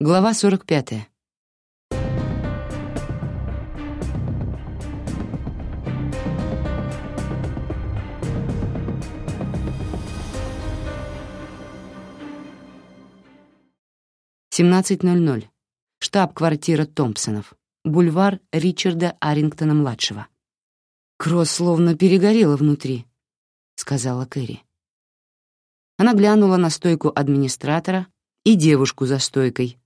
Глава 45. Семнадцать ноль ноль. Штаб-квартира Томпсонов. Бульвар Ричарда Арингтона-младшего. Кросс словно перегорела внутри, сказала Кэрри. Она глянула на стойку администратора и девушку за стойкой,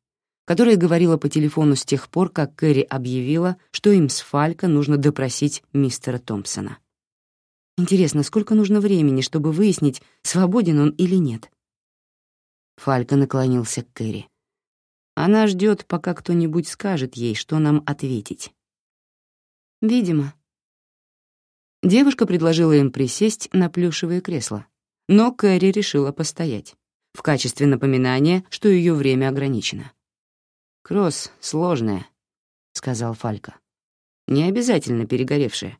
которая говорила по телефону с тех пор, как Кэрри объявила, что им с Фалько нужно допросить мистера Томпсона. Интересно, сколько нужно времени, чтобы выяснить, свободен он или нет? Фалько наклонился к Кэрри. Она ждет, пока кто-нибудь скажет ей, что нам ответить. Видимо. Девушка предложила им присесть на плюшевое кресло, но Кэрри решила постоять, в качестве напоминания, что ее время ограничено. «Кросс сложная», — сказал Фалька. «Не обязательно перегоревшая».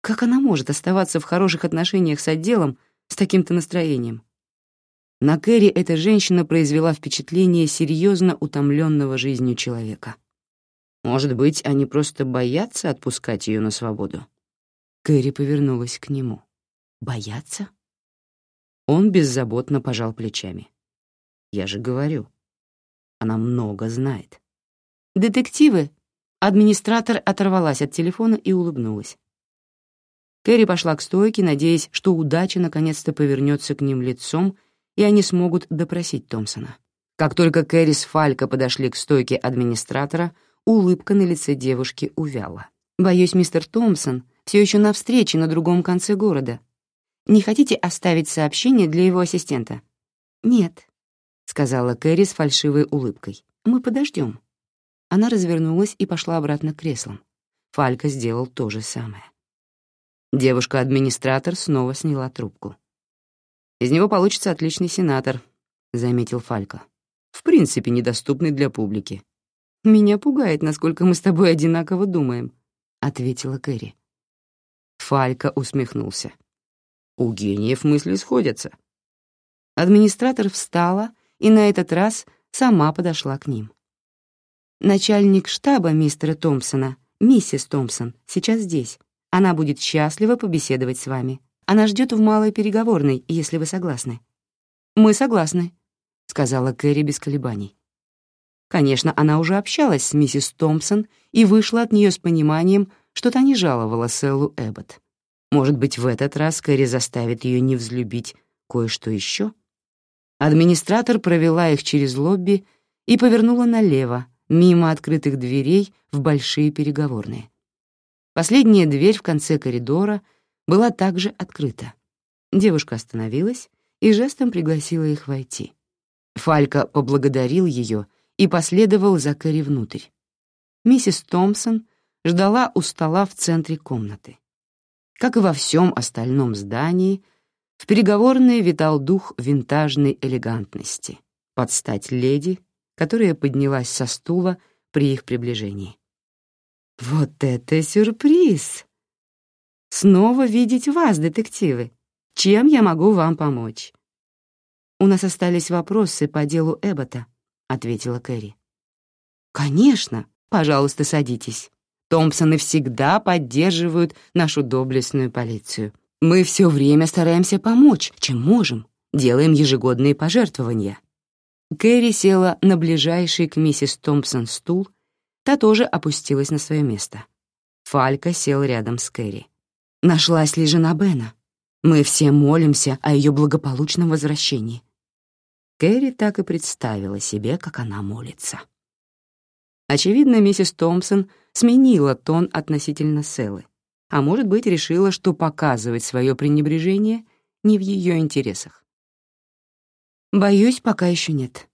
Как она может оставаться в хороших отношениях с отделом с таким-то настроением? На Кэрри эта женщина произвела впечатление серьезно утомленного жизнью человека. Может быть, они просто боятся отпускать ее на свободу? Кэрри повернулась к нему. «Боятся?» Он беззаботно пожал плечами. «Я же говорю, она много знает. «Детективы!» Администратор оторвалась от телефона и улыбнулась. Кэрри пошла к стойке, надеясь, что удача наконец-то повернется к ним лицом, и они смогут допросить Томпсона. Как только Кэрри с Фалько подошли к стойке администратора, улыбка на лице девушки увяла. «Боюсь, мистер Томпсон все еще на встрече на другом конце города. Не хотите оставить сообщение для его ассистента?» «Нет», — сказала Кэрри с фальшивой улыбкой. «Мы подождем». Она развернулась и пошла обратно к креслам. Фалька сделал то же самое. Девушка-администратор снова сняла трубку. «Из него получится отличный сенатор», — заметил Фалька. «В принципе, недоступный для публики». «Меня пугает, насколько мы с тобой одинаково думаем», — ответила Кэрри. Фалька усмехнулся. «У гениев мысли сходятся». Администратор встала и на этот раз сама подошла к ним. «Начальник штаба мистера Томпсона, миссис Томпсон, сейчас здесь. Она будет счастлива побеседовать с вами. Она ждет в малой переговорной, если вы согласны». «Мы согласны», — сказала Кэрри без колебаний. Конечно, она уже общалась с миссис Томпсон и вышла от нее с пониманием, что та не жаловала Селлу Эббот. Может быть, в этот раз Кэрри заставит ее не взлюбить кое-что еще? Администратор провела их через лобби и повернула налево, мимо открытых дверей в большие переговорные. Последняя дверь в конце коридора была также открыта. Девушка остановилась и жестом пригласила их войти. Фалька поблагодарил ее и последовал за Кэрри внутрь. Миссис Томпсон ждала у стола в центре комнаты. Как и во всем остальном здании — в переговорной витал дух винтажной элегантности, под стать леди, которая поднялась со стула при их приближении. «Вот это сюрприз! Снова видеть вас, детективы! Чем я могу вам помочь?» «У нас остались вопросы по делу Эббота», — ответила Кэрри. «Конечно, пожалуйста, садитесь. Томпсоны всегда поддерживают нашу доблестную полицию», мы все время стараемся помочь, чем можем, делаем ежегодные пожертвования. Кэрри села на ближайший к миссис Томпсон стул, та тоже опустилась на свое место. Фалька сел рядом с Кэрри. Нашлась ли жена Бена? Мы все молимся о ее благополучном возвращении. Кэрри так и представила себе, как она молится. Очевидно, миссис Томпсон сменила тон относительно Селы а может быть, решила, что показывать свое пренебрежение не в ее интересах. Боюсь, пока еще нет.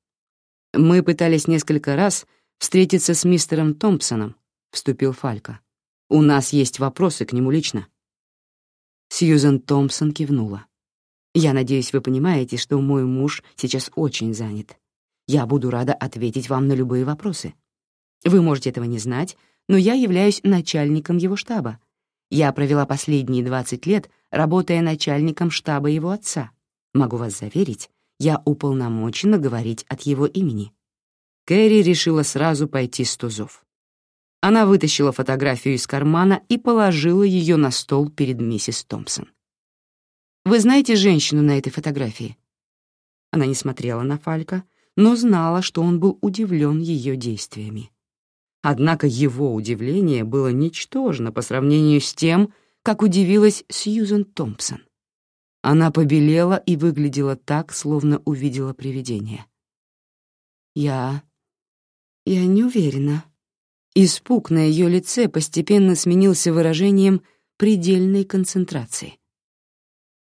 Мы пытались несколько раз встретиться с мистером Томпсоном, вступил Фалька. У нас есть вопросы к нему лично. Сьюзен Томпсон кивнула. Я надеюсь, вы понимаете, что мой муж сейчас очень занят. Я буду рада ответить вам на любые вопросы. Вы можете этого не знать, но я являюсь начальником его штаба, я провела последние 20 лет, работая начальником штаба его отца. Могу вас заверить, я уполномочена говорить от его имени. Кэрри решила сразу пойти с тузов. Она вытащила фотографию из кармана и положила ее на стол перед миссис Томпсон. «Вы знаете женщину на этой фотографии?» Она не смотрела на Фалька, но знала, что он был удивлен ее действиями. Однако его удивление было ничтожно по сравнению с тем, как удивилась Сьюзен Томпсон. Она побелела и выглядела так, словно увидела привидение. «Я... я не уверена». Испуг на ее лице постепенно сменился выражением предельной концентрации.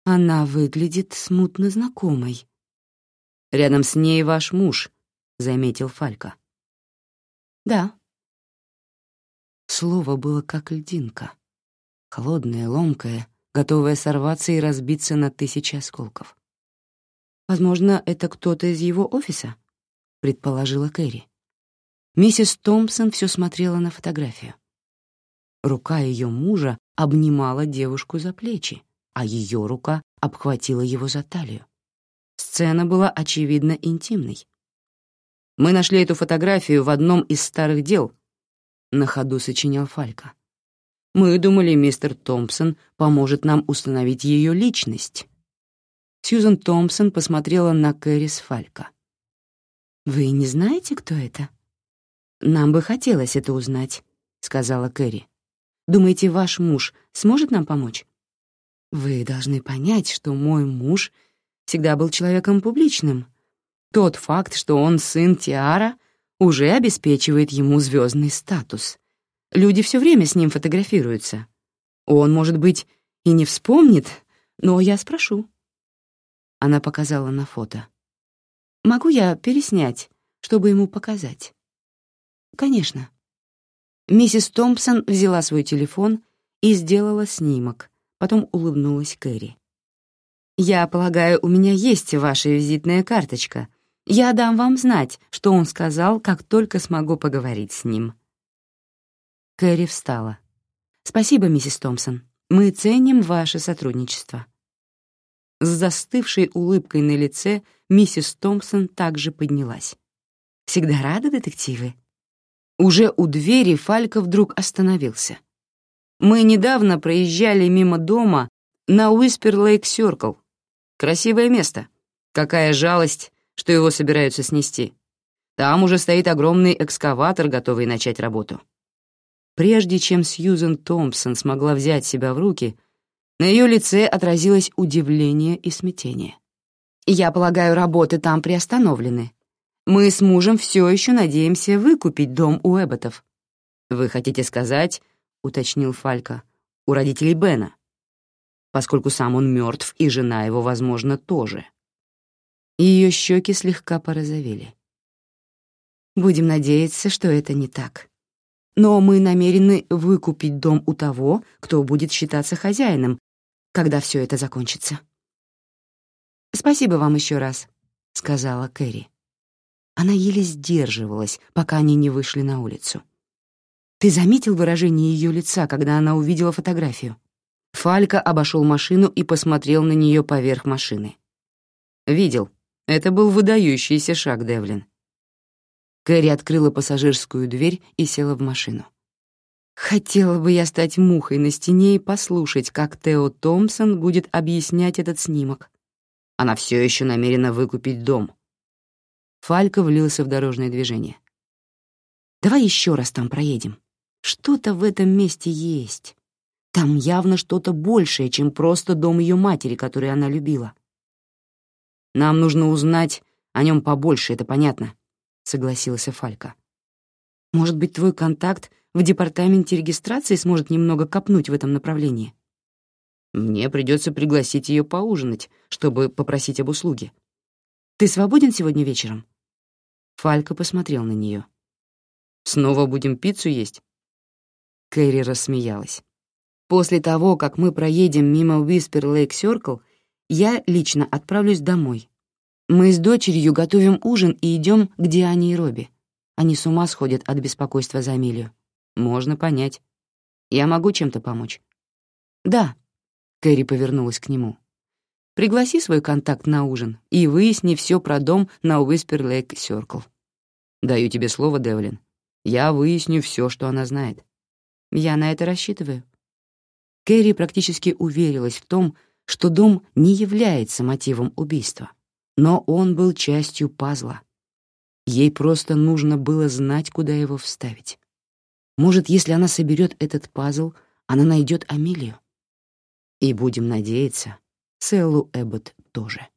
Она выглядит смутно знакомой. Рядом с ней ваш муж, заметил Фалька. Да. Слово было как льдинка, холодное, ломкое, готовое сорваться и разбиться на тысячи осколков. Возможно, это кто-то из его офиса, предположила Кэрри. Миссис Томпсон все смотрела на фотографию. Рука ее мужа обнимала девушку за плечи, а ее рука обхватила его за талию. Сцена была очевидно интимной. «Мы нашли эту фотографию в одном из старых дел», — на ходу сочинял Фалька. «Мы думали, мистер Томпсон поможет нам установить ее личность». Сьюзен Томпсон посмотрела на Кэрис Фалька. «Вы не знаете, кто это?» «Нам бы хотелось это узнать», — сказала Кэрри. «Думаете, ваш муж сможет нам помочь?» «Вы должны понять, что мой муж всегда был человеком публичным. Тот факт, что он сын Тиара, уже обеспечивает ему звездный статус. Люди все время с ним фотографируются. Он, может быть, и не вспомнит, но я спрошу. Она показала на фото. «Могу я переснять, чтобы ему показать?» «Конечно». Миссис Томпсон взяла свой телефон и сделала снимок, потом улыбнулась Кэрри. «Я полагаю, у меня есть ваша визитная карточка. Я дам вам знать, что он сказал, как только смогу поговорить с ним». Кэрри встала. «Спасибо, миссис Томпсон. Мы ценим ваше сотрудничество». С застывшей улыбкой на лице миссис Томпсон также поднялась. «Всегда рада, детективы?» Уже у двери Фалька вдруг остановился. «Мы недавно проезжали мимо дома на Уиспер Лейк Сёркл. Красивое место. Какая жалость, что его собираются снести. Там уже стоит огромный экскаватор, готовый начать работу. Прежде чем Сьюзен Томпсон смогла взять себя в руки, на ее лице отразилось удивление и смятение. «Я полагаю, работы там приостановлены. Мы с мужем все еще надеемся выкупить дом у Эбботов». «Вы хотите сказать, — уточнил Фалька, — у родителей Бена?» поскольку сам он мертв, и жена его, возможно, тоже. Ее щеки слегка порозовели. Будем надеяться, что это не так. Но мы намерены выкупить дом у того, кто будет считаться хозяином, когда все это закончится. «Спасибо вам еще раз», — сказала Кэрри. Она еле сдерживалась, пока они не вышли на улицу. «Ты заметил выражение ее лица, когда она увидела фотографию?» Фалька обошел машину и посмотрел на нее поверх машины. «Видел. Это был выдающийся шаг, Девлин». Кэрри открыла пассажирскую дверь и села в машину. Хотела бы я стать мухой на стене и послушать, как Тео Томпсон будет объяснять этот снимок. Она все еще намерена выкупить дом. Фалька влился в дорожное движение. «Давай еще раз там проедем. Что-то в этом месте есть. Там явно что-то большее, чем просто дом ее матери, который она любила. «Нам нужно узнать о нем побольше, это понятно», — согласился Фалька. «Может быть, твой контакт в департаменте регистрации сможет немного копнуть в этом направлении?» «Мне придется пригласить ее поужинать, чтобы попросить об услуге. Ты свободен сегодня вечером?» Фалька посмотрел на нее. «Снова будем пиццу есть?» Кэрри рассмеялась. После того, как мы проедем мимо Whisper Lake Circle, я лично отправлюсь домой. Мы с дочерью готовим ужин и идем к Диане и Робби. Они с ума сходят от беспокойства за Амелию. Можно понять. Я могу чем-то помочь? Да. Кэрри повернулась к нему. Пригласи свой контакт на ужин и выясни все про дом на Lake Circle. Даю тебе слово, Девлин. Я выясню все, что она знает. Я на это рассчитываю. Кэрри практически уверилась в том, что дом не является мотивом убийства, но он был частью пазла. Ей просто нужно было знать, куда его вставить. Может, если она соберет этот пазл, она найдет Амелию. И будем надеяться, Селлу Эббот тоже.